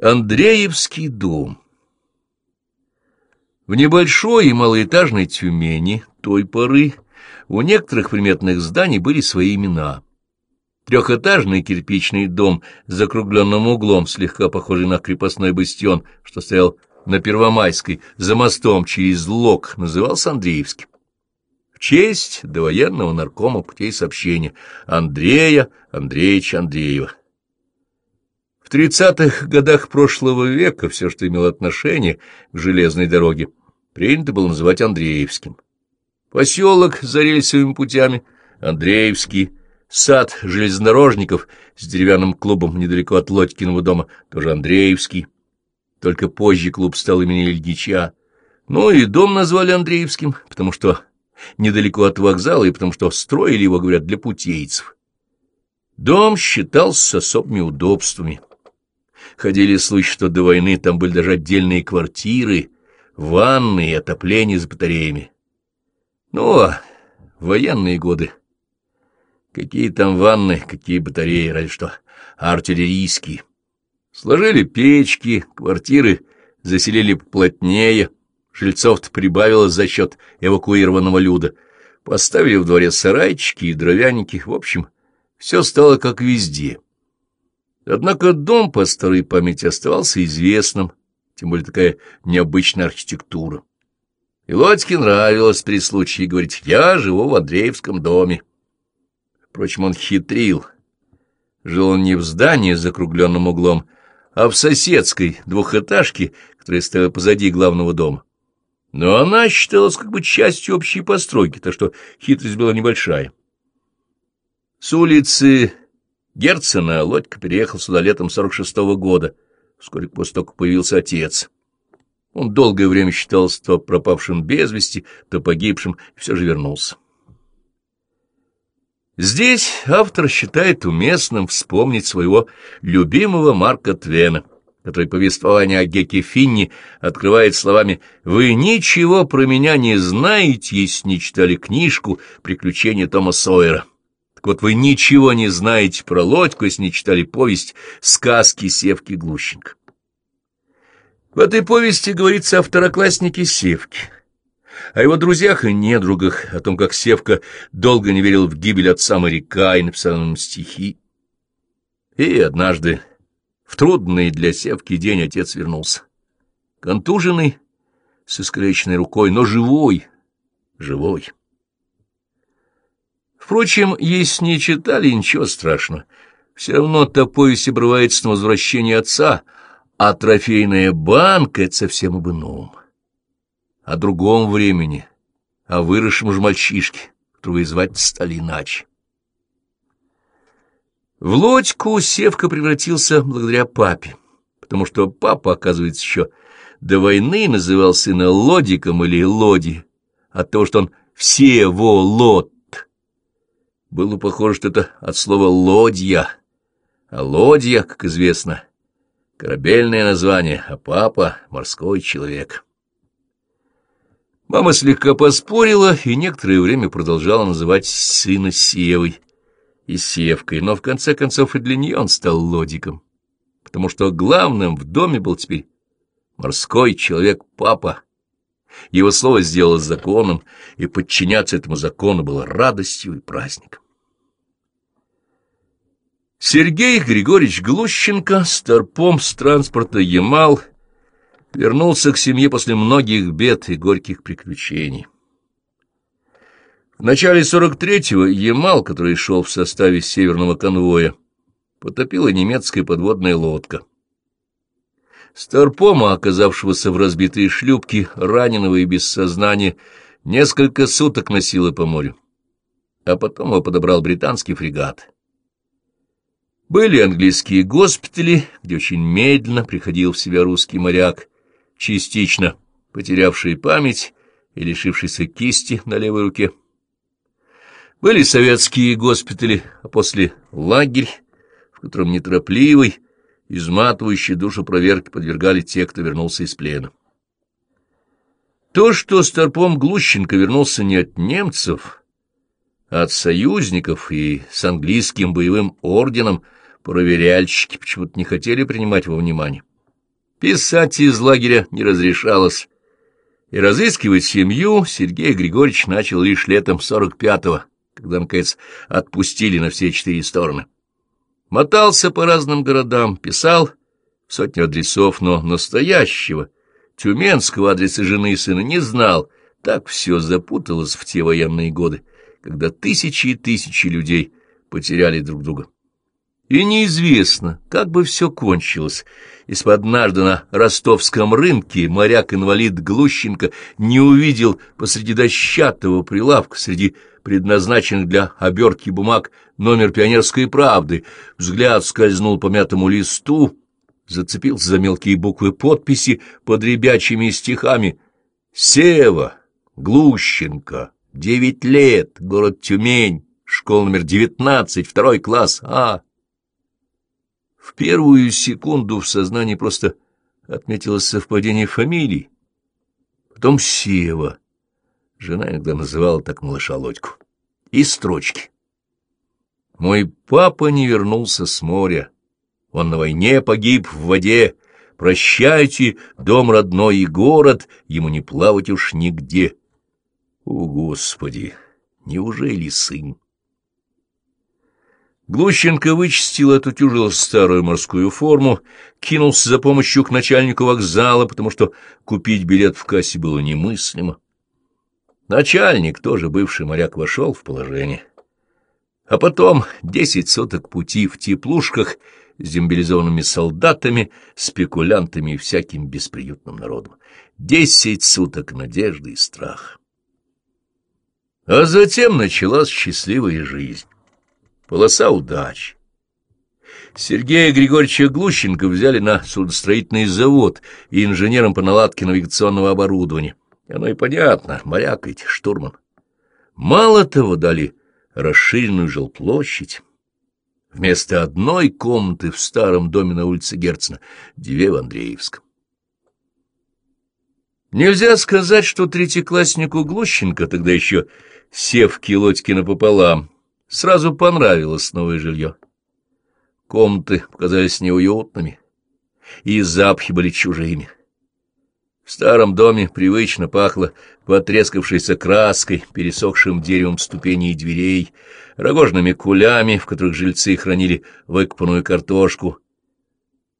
Андреевский дом В небольшой и малоэтажной Тюмени той поры у некоторых приметных зданий были свои имена. Трехэтажный кирпичный дом с закругленным углом, слегка похожий на крепостной бастион, что стоял на Первомайской, за мостом через Лог, назывался Андреевским. В честь довоенного наркома путей сообщения Андрея Андреевича Андреева. В тридцатых годах прошлого века все, что имело отношение к железной дороге, принято было называть Андреевским. Поселок за рельсовыми путями — Андреевский, сад железнодорожников с деревянным клубом недалеко от Лодькиного дома — тоже Андреевский. Только позже клуб стал имени Ильича. Ну и дом назвали Андреевским, потому что недалеко от вокзала и потому что строили его, говорят, для путейцев. Дом считался особыми удобствами. Ходили слухи, что до войны там были даже отдельные квартиры, ванны и отопление с батареями. Ну, а военные годы. Какие там ванны, какие батареи, разве что артиллерийские. Сложили печки, квартиры заселили плотнее, жильцов-то прибавилось за счет эвакуированного люда. Поставили в дворе сарайчики и дровяники, в общем, все стало как везде. Однако дом по старой памяти оставался известным, тем более такая необычная архитектура. И Лодьке нравилось при случае говорить «я живу в Андреевском доме». Впрочем, он хитрил. Жил он не в здании с закругленным углом, а в соседской двухэтажке, которая стояла позади главного дома. Но она считалась как бы частью общей постройки, так что хитрость была небольшая. С улицы Герцена Лодька переехал сюда летом 46-го года, вскоре после того, как появился отец. Он долгое время считался то пропавшим без вести, то погибшим, и все же вернулся. Здесь автор считает уместным вспомнить своего любимого Марка Твена, который повествование о Геке Финни открывает словами «Вы ничего про меня не знаете, если не читали книжку «Приключения Тома Сойера». Так вот, вы ничего не знаете про Лодьку, если не читали повесть «Сказки Севки Глущенко». В этой повести говорится о второкласснике Севке, о его друзьях и недругах, о том, как Севка долго не верил в гибель отца моряка и написал им стихи. И однажды, в трудный для Севки день, отец вернулся. Контуженный, с искалеченной рукой, но живой, живой. Впрочем, если не читали, ничего страшного. Все равно та повесть обрывается на возвращение отца, а трофейная банка — это совсем об ином. О другом времени, о выросшем же мальчишке, которого звать стали иначе. В лодьку Севка превратился благодаря папе, потому что папа, оказывается, еще до войны называл сына Лодиком или Лоди, от того, что он всего лод было похоже, что это от слова «лодья». А лодья, как известно, корабельное название, а папа — морской человек. Мама слегка поспорила и некоторое время продолжала называть сына Севой и Севкой, но в конце концов и для нее он стал лодиком, потому что главным в доме был теперь морской человек-папа. Его слово сделалось законом, и подчиняться этому закону было радостью и праздником. Сергей Григорьевич Глущенко, старпом с транспорта «Ямал», вернулся к семье после многих бед и горьких приключений. В начале 43-го «Ямал», который шел в составе северного конвоя, потопила немецкая подводная лодка. Старпома, оказавшегося в разбитой шлюпке, раненого и без сознания, несколько суток носило по морю, а потом его подобрал британский фрегат. Были английские госпитали, где очень медленно приходил в себя русский моряк, частично потерявший память и лишившийся кисти на левой руке. Были советские госпитали, а после лагерь, в котором неторопливый, изматывающий душу проверки подвергали те, кто вернулся из плена. То, что Старпом Глущенко вернулся не от немцев, а от союзников и с английским боевым орденом, проверяльщики почему-то не хотели принимать во внимание. Писать из лагеря не разрешалось, и разыскивать семью Сергей Григорьевич начал лишь летом 45-го, когда, наконец, отпустили на все четыре стороны. Мотался по разным городам, писал сотню адресов, но настоящего, тюменского адреса жены и сына не знал. Так все запуталось в те военные годы, когда тысячи и тысячи людей потеряли друг друга. И неизвестно, как бы все кончилось, если бы однажды на ростовском рынке моряк-инвалид Глущенко не увидел посреди дощатого прилавка среди предназначенных для обертки бумаг номер пионерской правды, взгляд скользнул по мятому листу, зацепился за мелкие буквы подписи под ребячими стихами. «Сева, Глущенко, девять лет, город Тюмень, школа номер девятнадцать, второй класс, А». В первую секунду в сознании просто отметилось совпадение фамилий. Потом Сева. Жена иногда называла так малыша Лодьку. И строчки. Мой папа не вернулся с моря. Он на войне погиб в воде. Прощайте, дом родной и город, ему не плавать уж нигде. О, Господи, неужели сын? Глущенко вычистил эту тяжелую старую морскую форму, кинулся за помощью к начальнику вокзала, потому что купить билет в кассе было немыслимо. Начальник, тоже бывший моряк, вошел в положение. А потом десять соток пути в теплушках с демобилизованными солдатами, спекулянтами и всяким бесприютным народом. Десять суток надежды и страха. А затем началась счастливая жизнь полоса удач. Сергея Григорьевича Глущенко взяли на судостроительный завод инженером по наладке навигационного оборудования. Оно и понятно, моряк ведь, штурман. Мало того, дали расширенную жилплощадь. Вместо одной комнаты в старом доме на улице Герцена — две в Андреевском. Нельзя сказать, что третьекласснику Глущенко, тогда еще сев Лодьки напополам, Сразу понравилось новое жилье. Комнаты показались неуютными, и запахи были чужими. В старом доме привычно пахло потрескавшейся краской, пересохшим деревом ступеней и дверей, рогожными кулями, в которых жильцы хранили выкопанную картошку,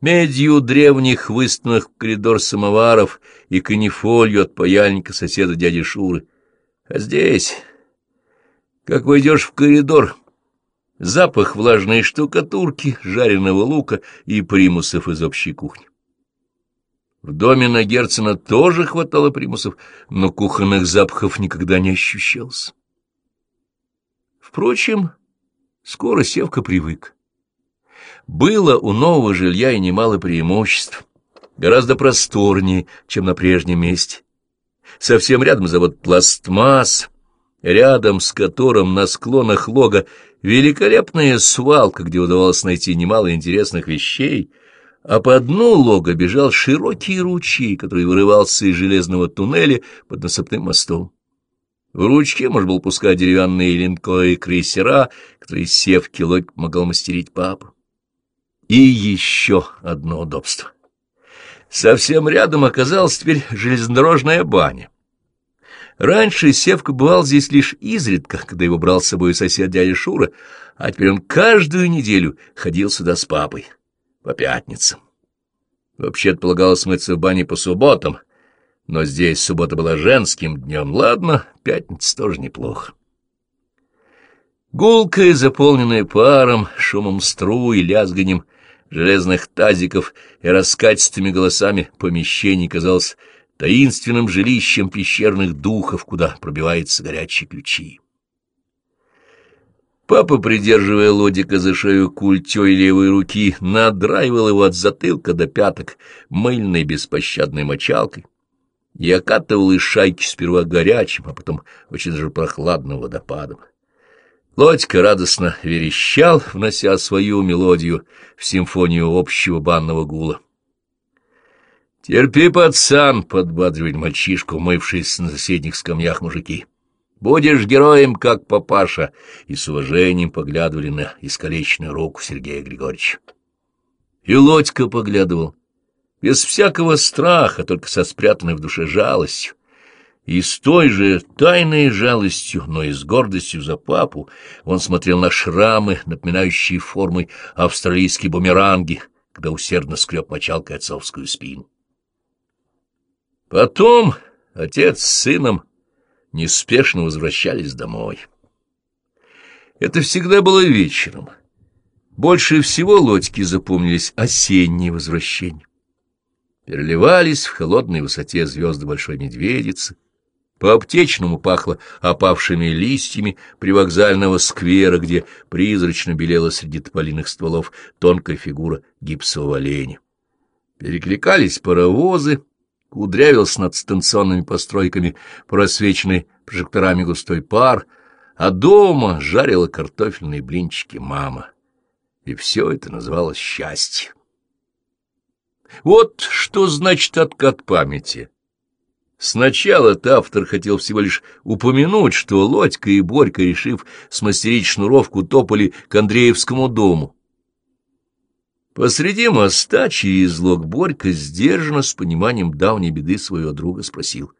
медью древних выставленных коридор самоваров и канифолью от паяльника соседа дяди Шуры. А здесь как войдешь в коридор, запах влажной штукатурки, жареного лука и примусов из общей кухни. В доме на Герцена тоже хватало примусов, но кухонных запахов никогда не ощущалось. Впрочем, скоро Севка привык. Было у нового жилья и немало преимуществ, гораздо просторнее, чем на прежнем месте. Совсем рядом завод «Пластмасс», рядом с которым на склонах лога великолепная свалка, где удавалось найти немало интересных вещей, а по дну лога бежал широкий ручей, который вырывался из железного туннеля под насыпным мостом. В ручке можно было пускать деревянные линкои и крейсера, которые севки лог могал мастерить папа. И еще одно удобство. Совсем рядом оказалась теперь железнодорожная баня. Раньше Севка бывал здесь лишь изредка, когда его брал с собой сосед дядя Шура, а теперь он каждую неделю ходил сюда с папой, по пятницам. Вообще-то полагалось мыться в бане по субботам, но здесь суббота была женским днем. Ладно, пятница тоже неплохо. Гулкая, заполненная паром, шумом струй, лязганием железных тазиков и раскатистыми голосами помещений казалось таинственным жилищем пещерных духов, куда пробиваются горячие ключи. Папа, придерживая лодика за шею культей левой руки, надраивал его от затылка до пяток мыльной беспощадной мочалкой и окатывал из шайки сперва горячим, а потом очень даже прохладным водопадом. Лодька радостно верещал, внося свою мелодию в симфонию общего банного гула. «Терпи, пацан!» — подбадривает мальчишку, умывшись на соседних скамьях мужики. «Будешь героем, как папаша!» И с уважением поглядывали на искалеченную руку Сергея Григорьевича. И Лодька поглядывал, без всякого страха, только со спрятанной в душе жалостью. И с той же тайной жалостью, но и с гордостью за папу, он смотрел на шрамы, напоминающие формой австралийские бумеранги, когда усердно скреб мочалкой отцовскую спину. Потом отец с сыном неспешно возвращались домой. Это всегда было вечером. Больше всего лодьки запомнились осенние возвращения. Переливались в холодной высоте звезды Большой Медведицы, по аптечному пахло опавшими листьями привокзального сквера, где призрачно белела среди тополиных стволов тонкая фигура гипсового оленя. Перекликались паровозы, кудрявился над станционными постройками просвеченный прожекторами густой пар, а дома жарила картофельные блинчики мама. И все это называлось счастье. Вот что значит откат памяти. Сначала-то автор хотел всего лишь упомянуть, что Лодька и Борька, решив смастерить шнуровку, топали к Андреевскому дому. Посреди моста через лог Борька сдержанно, с пониманием давней беды своего друга, спросил.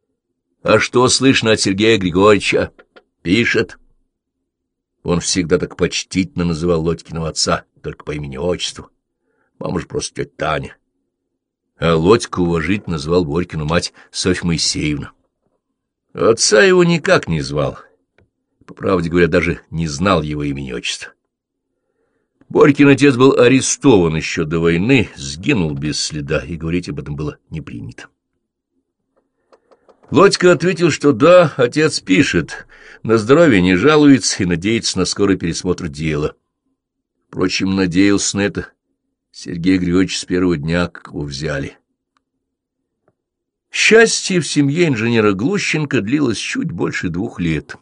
— А что слышно от Сергея Григорьевича? Пишет. Он всегда так почтительно называл Лодькиного отца, только по имени-отчеству. Мама же просто тетя Таня а Лодька уважительно звал Борькину мать Софья Моисеевна. Отца его никак не звал. По правде говоря, даже не знал его имени-отчества. Борькин отец был арестован еще до войны, сгинул без следа, и говорить об этом было не принято. Лодька ответил, что да, отец пишет, на здоровье не жалуется и надеется на скорый пересмотр дела. Впрочем, надеялся на это Сергей Григорьевич с первого дня, как его взяли. Счастье в семье инженера Глущенко длилось чуть больше двух лет.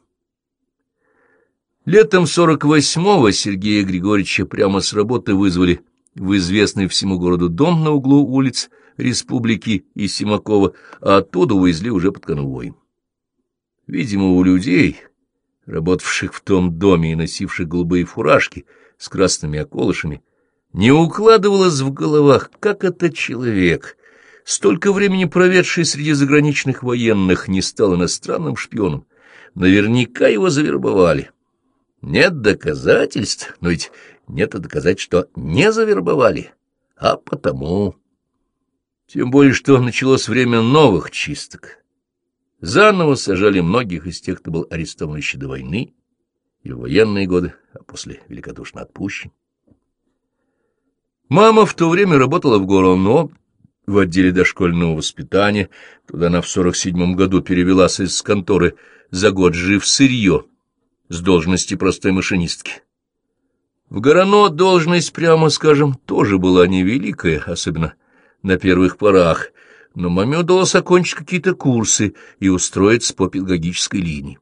Летом 48-го Сергея Григорьевича прямо с работы вызвали в известный всему городу дом на углу улиц Республики и Симакова, а оттуда увезли уже под конвоем. Видимо, у людей, работавших в том доме и носивших голубые фуражки с красными околышами, не укладывалось в головах, как этот человек, столько времени проведший среди заграничных военных, не стал иностранным шпионом. Наверняка его завербовали. Нет доказательств, но ведь нет и доказать, что не завербовали, а потому... Тем более, что началось время новых чисток. Заново сажали многих из тех, кто был арестован еще до войны и в военные годы, а после великодушно отпущен. Мама в то время работала в Гороно, в отделе дошкольного воспитания. Туда она в сорок седьмом году перевелась из конторы за год жив сырье с должности простой машинистки. В Горано должность, прямо скажем, тоже была невеликая, особенно на первых порах, но маме удалось окончить какие-то курсы и устроиться по педагогической линии.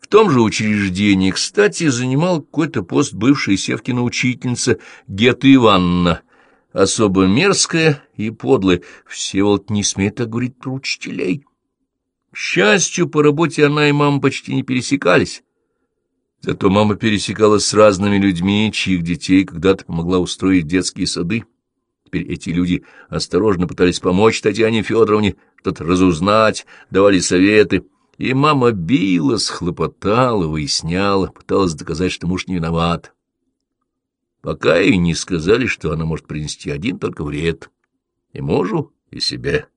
В том же учреждении, кстати, занимал какой-то пост бывшая Севкина учительница Гета Ивановна, особо мерзкая и подлая. Всеволод не смеет так говорить про учителей. Счастью, по работе она и мама почти не пересекались. Зато мама пересекалась с разными людьми, чьих детей когда-то помогла устроить детские сады. Теперь эти люди осторожно пытались помочь Татьяне Федоровне, что-то разузнать, давали советы — и мама била, схлопотала, выясняла, пыталась доказать, что муж не виноват. Пока ей не сказали, что она может принести один только вред. И мужу, и себе.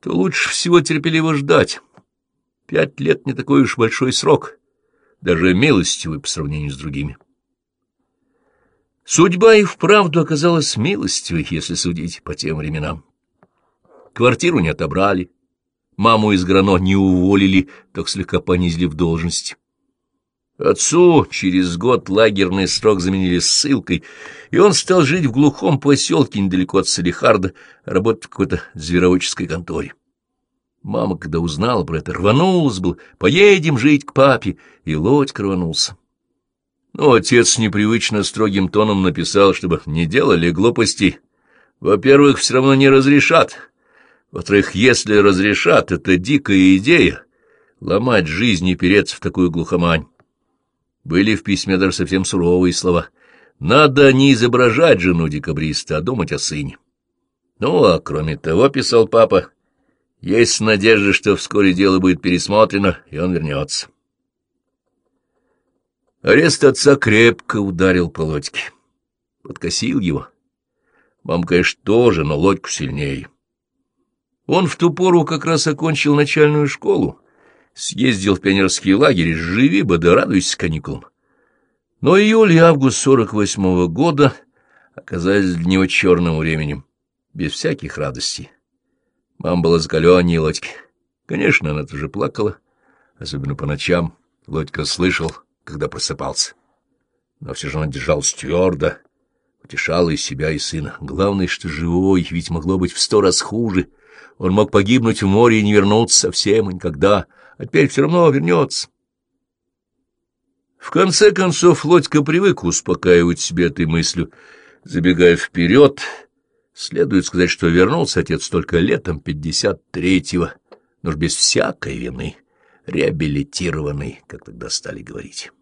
Что лучше всего терпеливо ждать. Пять лет не такой уж большой срок, даже милостивый по сравнению с другими. Судьба и вправду оказалась милостивой, если судить по тем временам. Квартиру не отобрали, Маму из Грано не уволили, только слегка понизили в должности. Отцу через год лагерный срок заменили ссылкой, и он стал жить в глухом поселке недалеко от Салихарда, работать в какой-то звероводческой конторе. Мама, когда узнала про это, рванулась был, поедем жить к папе, и Лодька рванулся. Но отец непривычно строгим тоном написал, чтобы не делали глупостей. Во-первых, все равно не разрешат, во-вторых, если разрешат, это дикая идея — ломать жизнь и переться в такую глухомань. Были в письме даже совсем суровые слова. Надо не изображать жену декабриста, а думать о сыне. Ну, а кроме того, писал папа, есть надежда, что вскоре дело будет пересмотрено, и он вернется. Арест отца крепко ударил по Лодьке. Подкосил его. Мам, конечно, тоже, но Лодьку сильнее. Он в ту пору как раз окончил начальную школу, съездил в пионерский лагерь, живи бы да радуйся каникулам. Но июль и август сорок восьмого года оказались для него черным временем, без всяких радостей. Мама была закаленнее Лодьки. Конечно, она тоже плакала, особенно по ночам. Лодька слышал, когда просыпался. Но все же она держалась твердо, утешала и себя, и сына. Главное, что живой, ведь могло быть в сто раз хуже. Он мог погибнуть в море и не вернуться совсем и никогда, а теперь все равно вернется. В конце концов, Лодька привык успокаивать себя этой мыслью. Забегая вперед, следует сказать, что вернулся отец только летом пятьдесят третьего, но ж без всякой вины, реабилитированный, как тогда стали говорить.